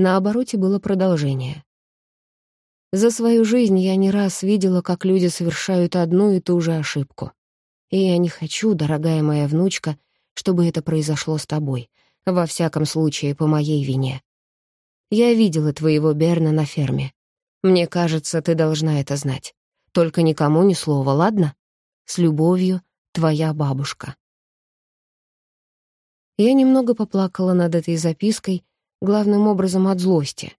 На обороте было продолжение. За свою жизнь я не раз видела, как люди совершают одну и ту же ошибку. И я не хочу, дорогая моя внучка, чтобы это произошло с тобой, во всяком случае, по моей вине. Я видела твоего Берна на ферме. Мне кажется, ты должна это знать. Только никому ни слова, ладно? С любовью, твоя бабушка. Я немного поплакала над этой запиской, главным образом от злости.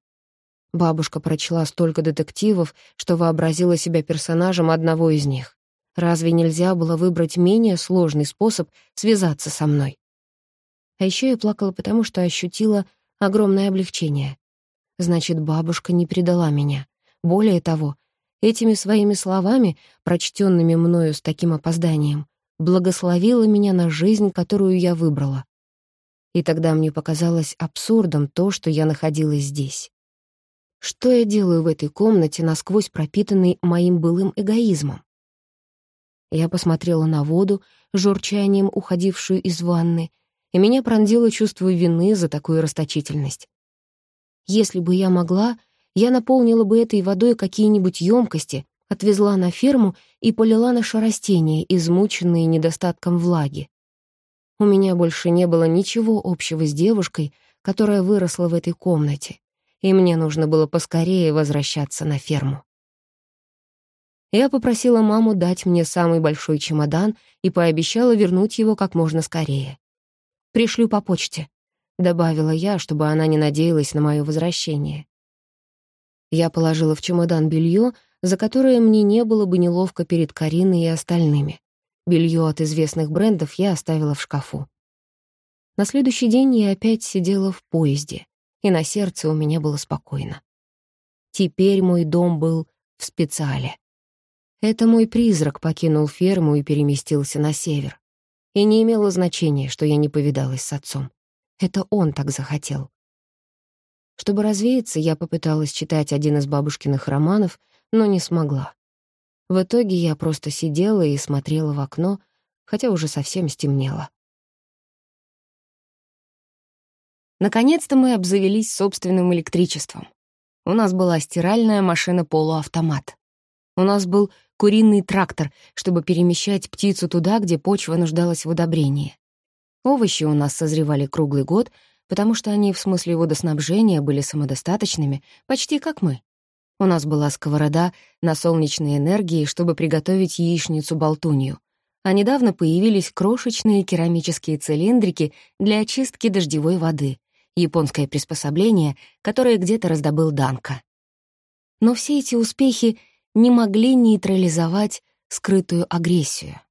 Бабушка прочла столько детективов, что вообразила себя персонажем одного из них. Разве нельзя было выбрать менее сложный способ связаться со мной? А еще я плакала потому, что ощутила огромное облегчение. Значит, бабушка не предала меня. Более того, этими своими словами, прочтенными мною с таким опозданием, благословила меня на жизнь, которую я выбрала. И тогда мне показалось абсурдом то, что я находилась здесь. Что я делаю в этой комнате, насквозь пропитанной моим былым эгоизмом? Я посмотрела на воду, журчанием уходившую из ванны, и меня пронзило чувство вины за такую расточительность. Если бы я могла, я наполнила бы этой водой какие-нибудь емкости, отвезла на ферму и полила наши растения, измученные недостатком влаги. У меня больше не было ничего общего с девушкой, которая выросла в этой комнате и мне нужно было поскорее возвращаться на ферму. Я попросила маму дать мне самый большой чемодан и пообещала вернуть его как можно скорее. «Пришлю по почте», — добавила я, чтобы она не надеялась на мое возвращение. Я положила в чемодан белье, за которое мне не было бы неловко перед Кариной и остальными. Белье от известных брендов я оставила в шкафу. На следующий день я опять сидела в поезде и на сердце у меня было спокойно. Теперь мой дом был в специале. Это мой призрак покинул ферму и переместился на север. И не имело значения, что я не повидалась с отцом. Это он так захотел. Чтобы развеяться, я попыталась читать один из бабушкиных романов, но не смогла. В итоге я просто сидела и смотрела в окно, хотя уже совсем стемнело. Наконец-то мы обзавелись собственным электричеством. У нас была стиральная машина-полуавтомат. У нас был куриный трактор, чтобы перемещать птицу туда, где почва нуждалась в удобрении. Овощи у нас созревали круглый год, потому что они в смысле водоснабжения были самодостаточными, почти как мы. У нас была сковорода на солнечной энергии, чтобы приготовить яичницу-болтунью. А недавно появились крошечные керамические цилиндрики для очистки дождевой воды, японское приспособление, которое где-то раздобыл Данка. Но все эти успехи не могли нейтрализовать скрытую агрессию.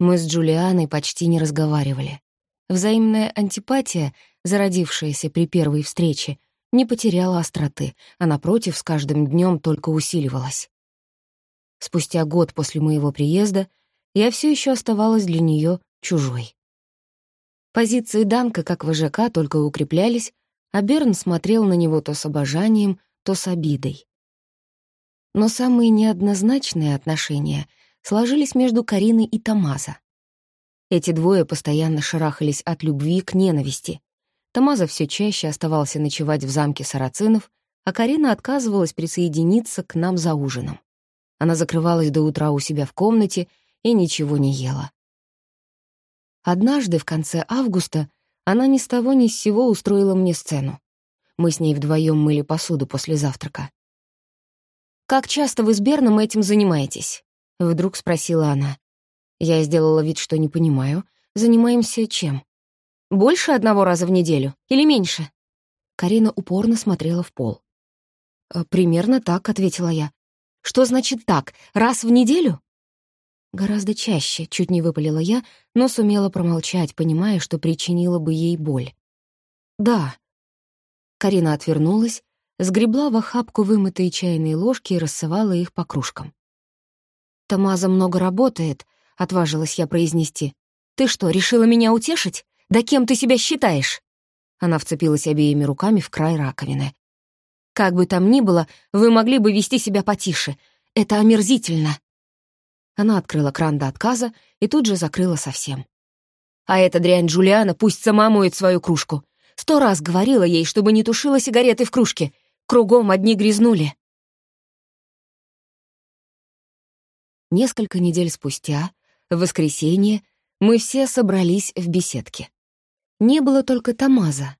Мы с Джулианой почти не разговаривали. Взаимная антипатия, зародившаяся при первой встрече, не потеряла остроты, а, напротив, с каждым днем только усиливалась. Спустя год после моего приезда я все еще оставалась для нее чужой. Позиции Данка как вожака только укреплялись, а Берн смотрел на него то с обожанием, то с обидой. Но самые неоднозначные отношения сложились между Кариной и Тамаза. Эти двое постоянно шарахались от любви к ненависти. Тамаза все чаще оставался ночевать в замке сарацинов, а Карина отказывалась присоединиться к нам за ужином. Она закрывалась до утра у себя в комнате и ничего не ела. Однажды, в конце августа, она ни с того ни с сего устроила мне сцену. Мы с ней вдвоем мыли посуду после завтрака. «Как часто вы с Берном этим занимаетесь?» — вдруг спросила она. Я сделала вид, что не понимаю. «Занимаемся чем? Больше одного раза в неделю или меньше?» Карина упорно смотрела в пол. «Э, «Примерно так», — ответила я. «Что значит так? Раз в неделю?» Гораздо чаще, чуть не выпалила я, но сумела промолчать, понимая, что причинила бы ей боль. «Да». Карина отвернулась, сгребла в охапку вымытые чайные ложки и рассовала их по кружкам. «Тамаза много работает», — отважилась я произнести. «Ты что, решила меня утешить? Да кем ты себя считаешь?» Она вцепилась обеими руками в край раковины. «Как бы там ни было, вы могли бы вести себя потише. Это омерзительно». Она открыла кран до отказа и тут же закрыла совсем. «А эта дрянь Джулиана пусть сама моет свою кружку. Сто раз говорила ей, чтобы не тушила сигареты в кружке. Кругом одни грязнули. Несколько недель спустя, в воскресенье, мы все собрались в беседке. Не было только Тамаза.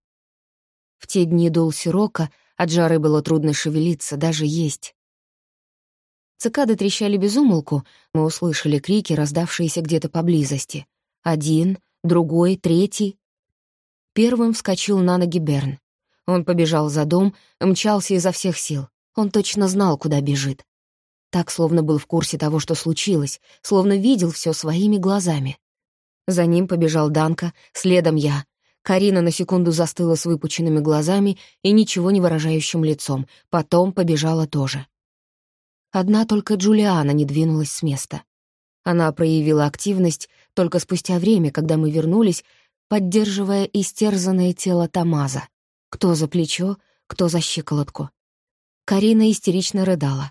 В те дни дул сирока, от жары было трудно шевелиться, даже есть. Цикады трещали без умолку, мы услышали крики, раздавшиеся где-то поблизости. Один, другой, третий. Первым вскочил на ноги Берн. Он побежал за дом, мчался изо всех сил. Он точно знал, куда бежит. Так, словно был в курсе того, что случилось, словно видел все своими глазами. За ним побежал Данка, следом я. Карина на секунду застыла с выпученными глазами и ничего не выражающим лицом, потом побежала тоже. Одна только Джулиана не двинулась с места. Она проявила активность только спустя время, когда мы вернулись, поддерживая истерзанное тело Тамаза. Кто за плечо, кто за щиколотку. Карина истерично рыдала.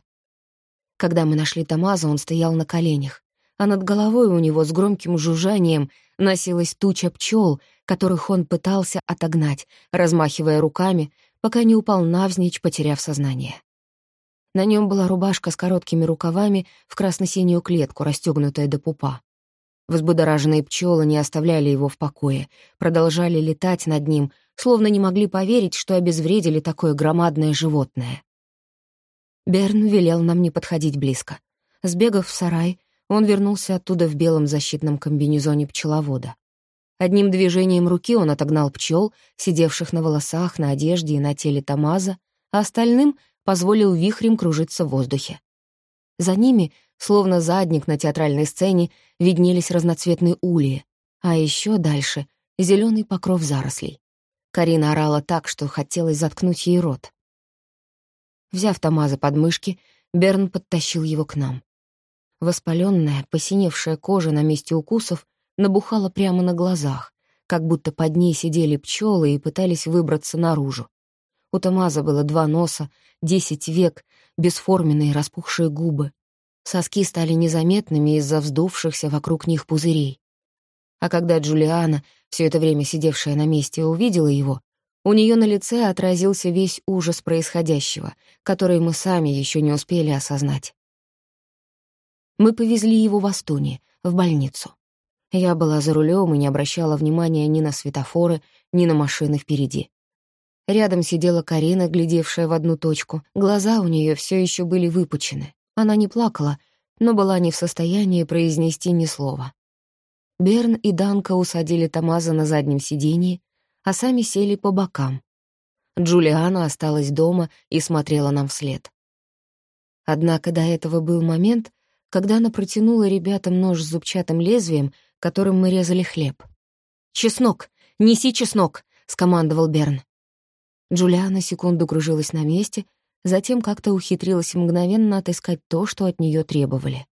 Когда мы нашли Тамаза, он стоял на коленях, а над головой у него с громким жужжанием носилась туча пчел, которых он пытался отогнать, размахивая руками, пока не упал навзничь, потеряв сознание. На нем была рубашка с короткими рукавами в красно-синюю клетку, расстегнутая до пупа. Взбудораженные пчелы не оставляли его в покое, продолжали летать над ним, словно не могли поверить, что обезвредили такое громадное животное. Берн велел нам не подходить близко. Сбегав в сарай, он вернулся оттуда в белом защитном комбинезоне пчеловода. Одним движением руки он отогнал пчел, сидевших на волосах, на одежде и на теле Тамаза, а остальным позволил вихрем кружиться в воздухе. За ними, словно задник на театральной сцене, виднелись разноцветные ульи, а еще дальше — зеленый покров зарослей. Карина орала так, что хотелось заткнуть ей рот. Взяв Тамаза под мышки, Берн подтащил его к нам. Воспаленная, посиневшая кожа на месте укусов набухала прямо на глазах, как будто под ней сидели пчелы и пытались выбраться наружу. У Тамаза было два носа, десять век, бесформенные распухшие губы. Соски стали незаметными из-за вздувшихся вокруг них пузырей. А когда Джулиана, все это время сидевшая на месте, увидела его, у нее на лице отразился весь ужас происходящего, который мы сами еще не успели осознать. Мы повезли его в Астуни, в больницу. Я была за рулем и не обращала внимания ни на светофоры, ни на машины впереди. Рядом сидела Карина, глядевшая в одну точку. Глаза у нее все еще были выпучены. Она не плакала, но была не в состоянии произнести ни слова. Берн и Данка усадили Тамаза на заднем сиденье, а сами сели по бокам. Джулиана осталась дома и смотрела нам вслед. Однако до этого был момент, когда она протянула ребятам нож с зубчатым лезвием, которым мы резали хлеб. «Чеснок! Неси чеснок!» — скомандовал Берн. Джулиана секунду кружилась на месте, затем как-то ухитрилась мгновенно отыскать то, что от нее требовали.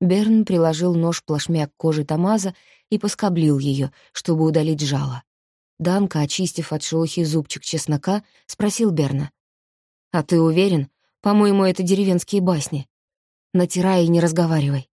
Берн приложил нож плашмя к коже Тамаза и поскоблил ее, чтобы удалить жало. Данка, очистив от шелухи зубчик чеснока, спросил Берна. «А ты уверен? По-моему, это деревенские басни. Натирай и не разговаривай».